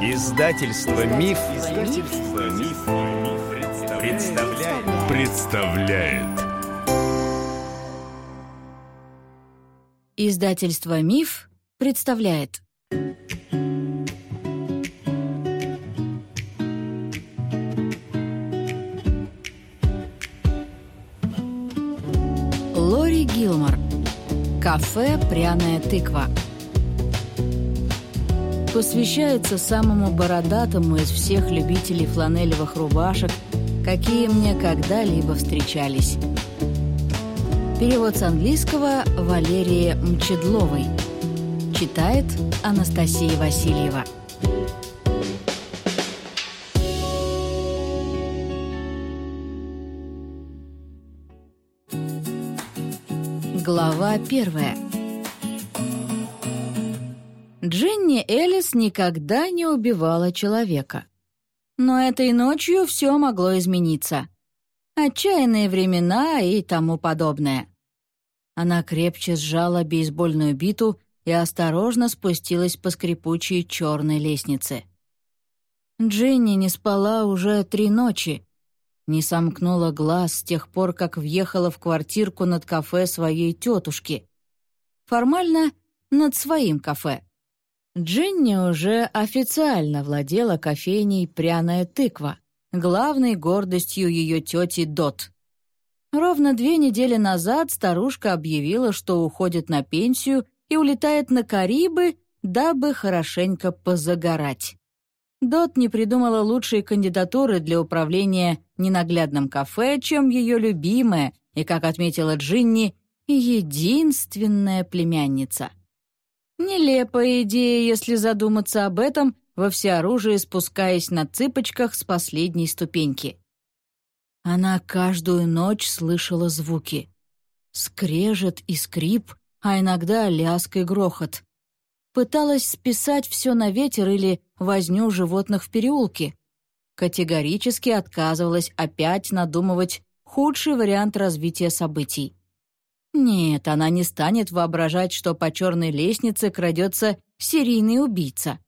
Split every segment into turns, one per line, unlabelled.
Издательство Миф, Издательство Миф, представляет. представляет.
Издательство Миф представляет. Лори Гилмор. Кафе «Пряная тыква» посвящается самому бородатому из всех любителей фланелевых рубашек, какие мне когда-либо встречались. Перевод с английского Валерии Мчедловой. Читает Анастасия Васильева. Глава первая. Джинни Элис никогда не убивала человека. Но этой ночью все могло измениться. Отчаянные времена и тому подобное. Она крепче сжала бейсбольную биту и осторожно спустилась по скрипучей черной лестнице. Джинни не спала уже три ночи. Не сомкнула глаз с тех пор, как въехала в квартирку над кафе своей тетушки. Формально над своим кафе. Джинни уже официально владела кофейней «Пряная тыква», главной гордостью ее тети Дот. Ровно две недели назад старушка объявила, что уходит на пенсию и улетает на Карибы, дабы хорошенько позагорать. Дот не придумала лучшей кандидатуры для управления ненаглядным кафе, чем ее любимая и, как отметила Джинни, единственная племянница. Нелепая идея, если задуматься об этом, во всеоружии спускаясь на цыпочках с последней ступеньки. Она каждую ночь слышала звуки. Скрежет и скрип, а иногда лязг и грохот. Пыталась списать все на ветер или возню животных в переулке. Категорически отказывалась опять надумывать худший вариант развития событий. Нет, она не станет воображать, что по черной лестнице крадется серийный убийца.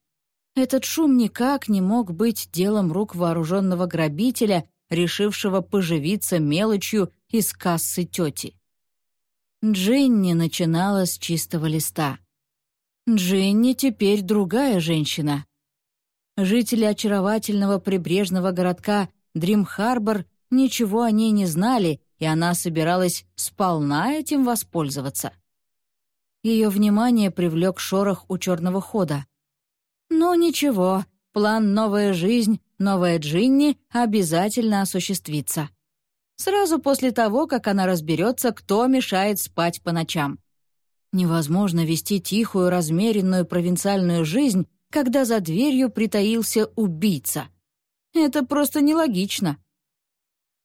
Этот шум никак не мог быть делом рук вооруженного грабителя, решившего поживиться мелочью из кассы тети. Джинни начинала с чистого листа. Джинни теперь другая женщина. Жители очаровательного прибрежного городка Дрим-Харбор ничего о ней не знали и она собиралась сполна этим воспользоваться. Ее внимание привлек шорох у черного хода. Но ничего, план «Новая жизнь», «Новая Джинни» обязательно осуществится. Сразу после того, как она разберется, кто мешает спать по ночам. Невозможно вести тихую, размеренную провинциальную жизнь, когда за дверью притаился убийца. Это просто нелогично.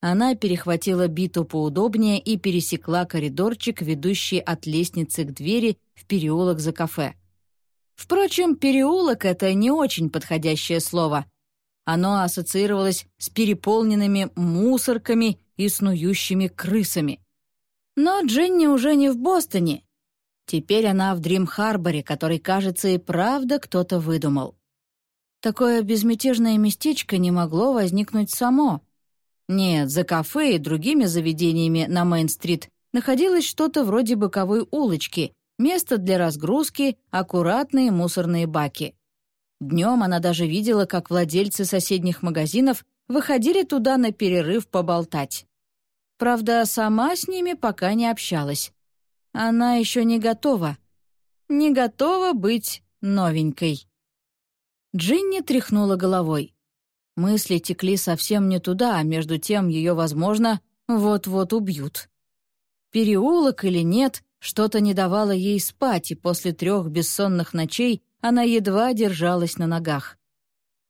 Она перехватила биту поудобнее и пересекла коридорчик, ведущий от лестницы к двери в переулок за кафе. Впрочем, переулок — это не очень подходящее слово. Оно ассоциировалось с переполненными мусорками и снующими крысами. Но Дженни уже не в Бостоне. Теперь она в Дрим-Харборе, который, кажется, и правда кто-то выдумал. Такое безмятежное местечко не могло возникнуть само — нет, за кафе и другими заведениями на Мейн-стрит находилось что-то вроде боковой улочки, место для разгрузки, аккуратные мусорные баки. Днем она даже видела, как владельцы соседних магазинов выходили туда на перерыв поболтать. Правда, сама с ними пока не общалась. Она еще не готова. Не готова быть новенькой. Джинни тряхнула головой. Мысли текли совсем не туда, а между тем ее, возможно, вот-вот убьют. Переулок или нет, что-то не давало ей спать, и после трех бессонных ночей она едва держалась на ногах.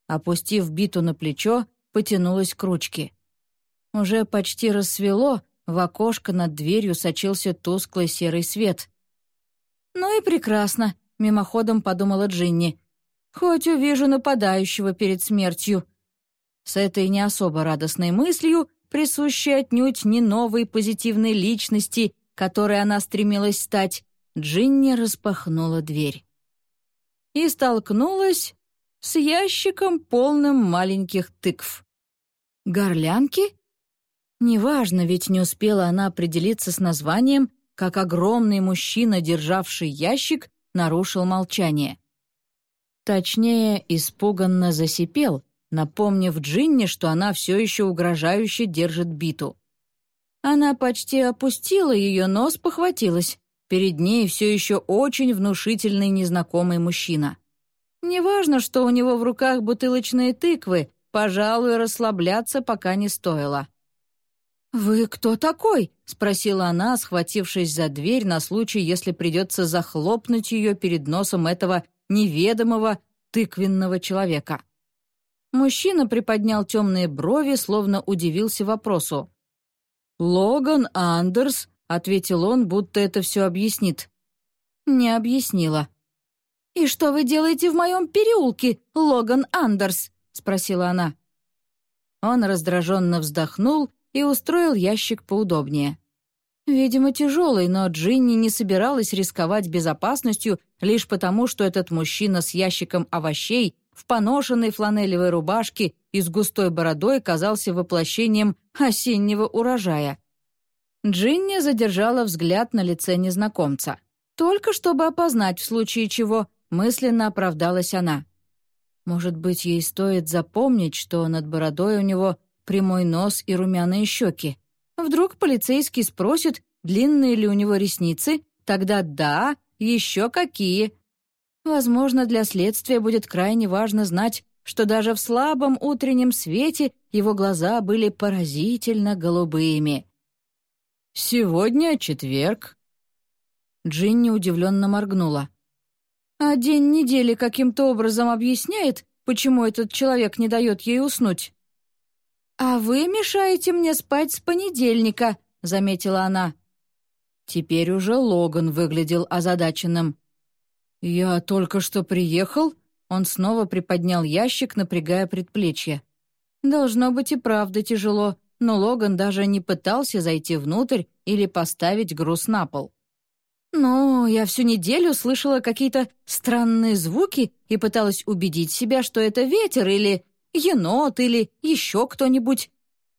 Опустив биту на плечо, потянулась к ручке. Уже почти рассвело, в окошко над дверью сочился тусклый серый свет. «Ну и прекрасно», — мимоходом подумала Джинни. «Хоть увижу нападающего перед смертью». С этой не особо радостной мыслью, присущей отнюдь не новой позитивной личности, которой она стремилась стать, Джинни распахнула дверь. И столкнулась с ящиком, полным маленьких тыкв. Горлянки? Неважно, ведь не успела она определиться с названием, как огромный мужчина, державший ящик, нарушил молчание. Точнее, испуганно засипел, напомнив Джинни, что она все еще угрожающе держит биту. Она почти опустила ее, но спохватилась. Перед ней все еще очень внушительный незнакомый мужчина. Неважно, что у него в руках бутылочные тыквы, пожалуй, расслабляться пока не стоило. «Вы кто такой?» — спросила она, схватившись за дверь на случай, если придется захлопнуть ее перед носом этого неведомого тыквенного человека. Мужчина приподнял темные брови, словно удивился вопросу. «Логан Андерс», — ответил он, будто это все объяснит. Не объяснила. «И что вы делаете в моем переулке, Логан Андерс?» — спросила она. Он раздраженно вздохнул и устроил ящик поудобнее. Видимо, тяжелый, но Джинни не собиралась рисковать безопасностью лишь потому, что этот мужчина с ящиком овощей в поношенной фланелевой рубашке и с густой бородой казался воплощением осеннего урожая. Джинни задержала взгляд на лице незнакомца. Только чтобы опознать, в случае чего, мысленно оправдалась она. Может быть, ей стоит запомнить, что над бородой у него прямой нос и румяные щеки. Вдруг полицейский спросит, длинные ли у него ресницы, тогда да, еще какие. Возможно, для следствия будет крайне важно знать, что даже в слабом утреннем свете его глаза были поразительно голубыми. «Сегодня четверг». Джинни удивленно моргнула. «А день недели каким-то образом объясняет, почему этот человек не дает ей уснуть?» «А вы мешаете мне спать с понедельника», — заметила она. Теперь уже Логан выглядел озадаченным. «Я только что приехал?» Он снова приподнял ящик, напрягая предплечье. Должно быть и правда тяжело, но Логан даже не пытался зайти внутрь или поставить груз на пол. «Ну, я всю неделю слышала какие-то странные звуки и пыталась убедить себя, что это ветер или енот или еще кто-нибудь.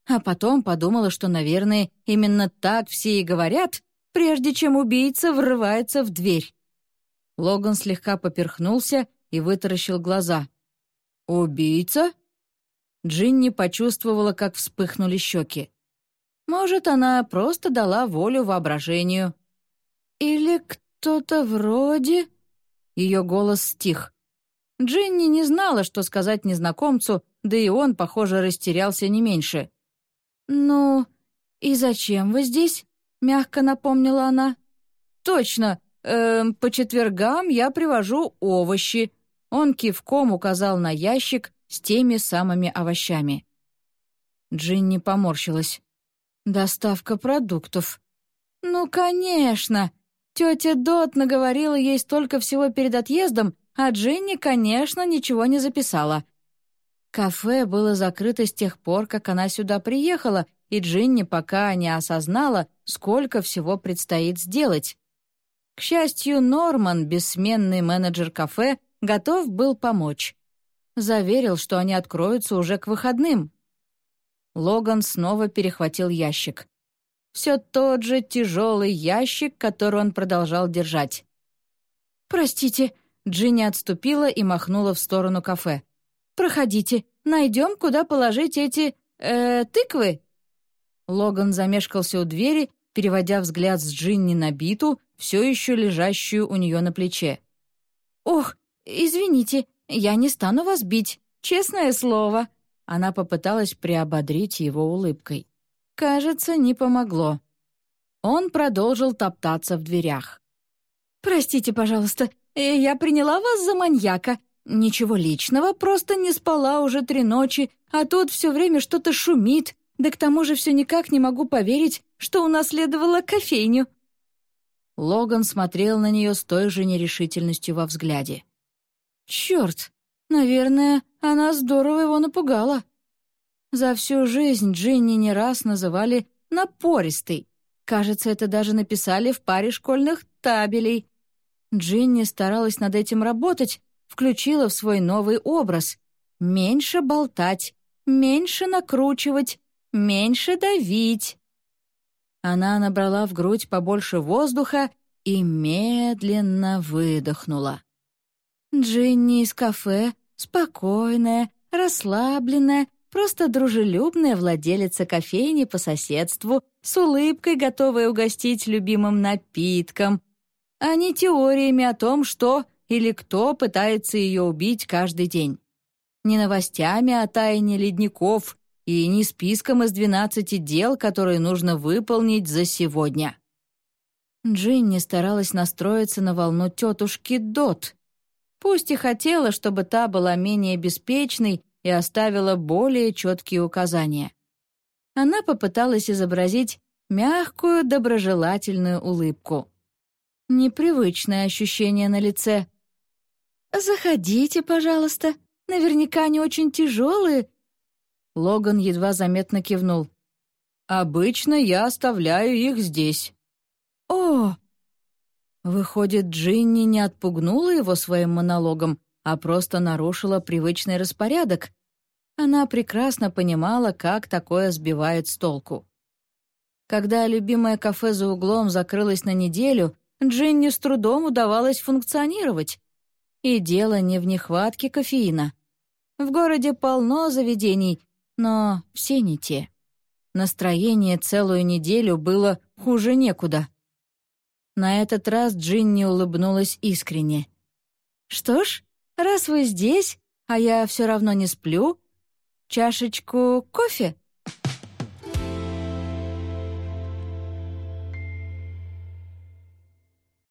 А потом подумала, что, наверное, именно так все и говорят, прежде чем убийца врывается в дверь. Логан слегка поперхнулся и вытаращил глаза. «Убийца?» Джинни почувствовала, как вспыхнули щеки. Может, она просто дала волю воображению. «Или кто-то вроде...» Ее голос стих. Джинни не знала, что сказать незнакомцу, да и он, похоже, растерялся не меньше. «Ну, и зачем вы здесь?» — мягко напомнила она. «Точно, э, по четвергам я привожу овощи». Он кивком указал на ящик с теми самыми овощами. Джинни поморщилась. «Доставка продуктов». «Ну, конечно! Тетя Дот наговорила ей столько всего перед отъездом, а Джинни, конечно, ничего не записала. Кафе было закрыто с тех пор, как она сюда приехала, и Джинни пока не осознала, сколько всего предстоит сделать. К счастью, Норман, бессменный менеджер кафе, готов был помочь. Заверил, что они откроются уже к выходным. Логан снова перехватил ящик. Все тот же тяжелый ящик, который он продолжал держать. «Простите», Джинни отступила и махнула в сторону кафе. «Проходите, найдем, куда положить эти... э тыквы». Логан замешкался у двери, переводя взгляд с Джинни на биту, все еще лежащую у нее на плече. «Ох, извините, я не стану вас бить, честное слово». Она попыталась приободрить его улыбкой. Кажется, не помогло. Он продолжил топтаться в дверях. «Простите, пожалуйста, Э, «Я приняла вас за маньяка. Ничего личного, просто не спала уже три ночи, а тут все время что-то шумит, да к тому же все никак не могу поверить, что унаследовала кофейню». Логан смотрел на нее с той же нерешительностью во взгляде. «Черт! Наверное, она здорово его напугала». За всю жизнь Джинни не раз называли «напористый». Кажется, это даже написали в паре школьных табелей. Джинни старалась над этим работать, включила в свой новый образ. Меньше болтать, меньше накручивать, меньше давить. Она набрала в грудь побольше воздуха и медленно выдохнула. Джинни из кафе, спокойная, расслабленная, просто дружелюбная владелица кофейни по соседству, с улыбкой готовая угостить любимым напитком, а не теориями о том, что или кто пытается ее убить каждый день. Не новостями о тайне ледников и не списком из двенадцати дел, которые нужно выполнить за сегодня. Джинни старалась настроиться на волну тетушки Дот. Пусть и хотела, чтобы та была менее беспечной и оставила более четкие указания. Она попыталась изобразить мягкую, доброжелательную улыбку. Непривычное ощущение на лице. «Заходите, пожалуйста. Наверняка они очень тяжелые». Логан едва заметно кивнул. «Обычно я оставляю их здесь». «О!» Выходит, Джинни не отпугнула его своим монологом, а просто нарушила привычный распорядок. Она прекрасно понимала, как такое сбивает с толку. Когда любимое кафе за углом закрылось на неделю, Джинни с трудом удавалось функционировать. И дело не в нехватке кофеина. В городе полно заведений, но все не те. Настроение целую неделю было хуже некуда. На этот раз Джинни улыбнулась искренне. «Что ж, раз вы здесь, а я все равно не сплю, чашечку кофе?»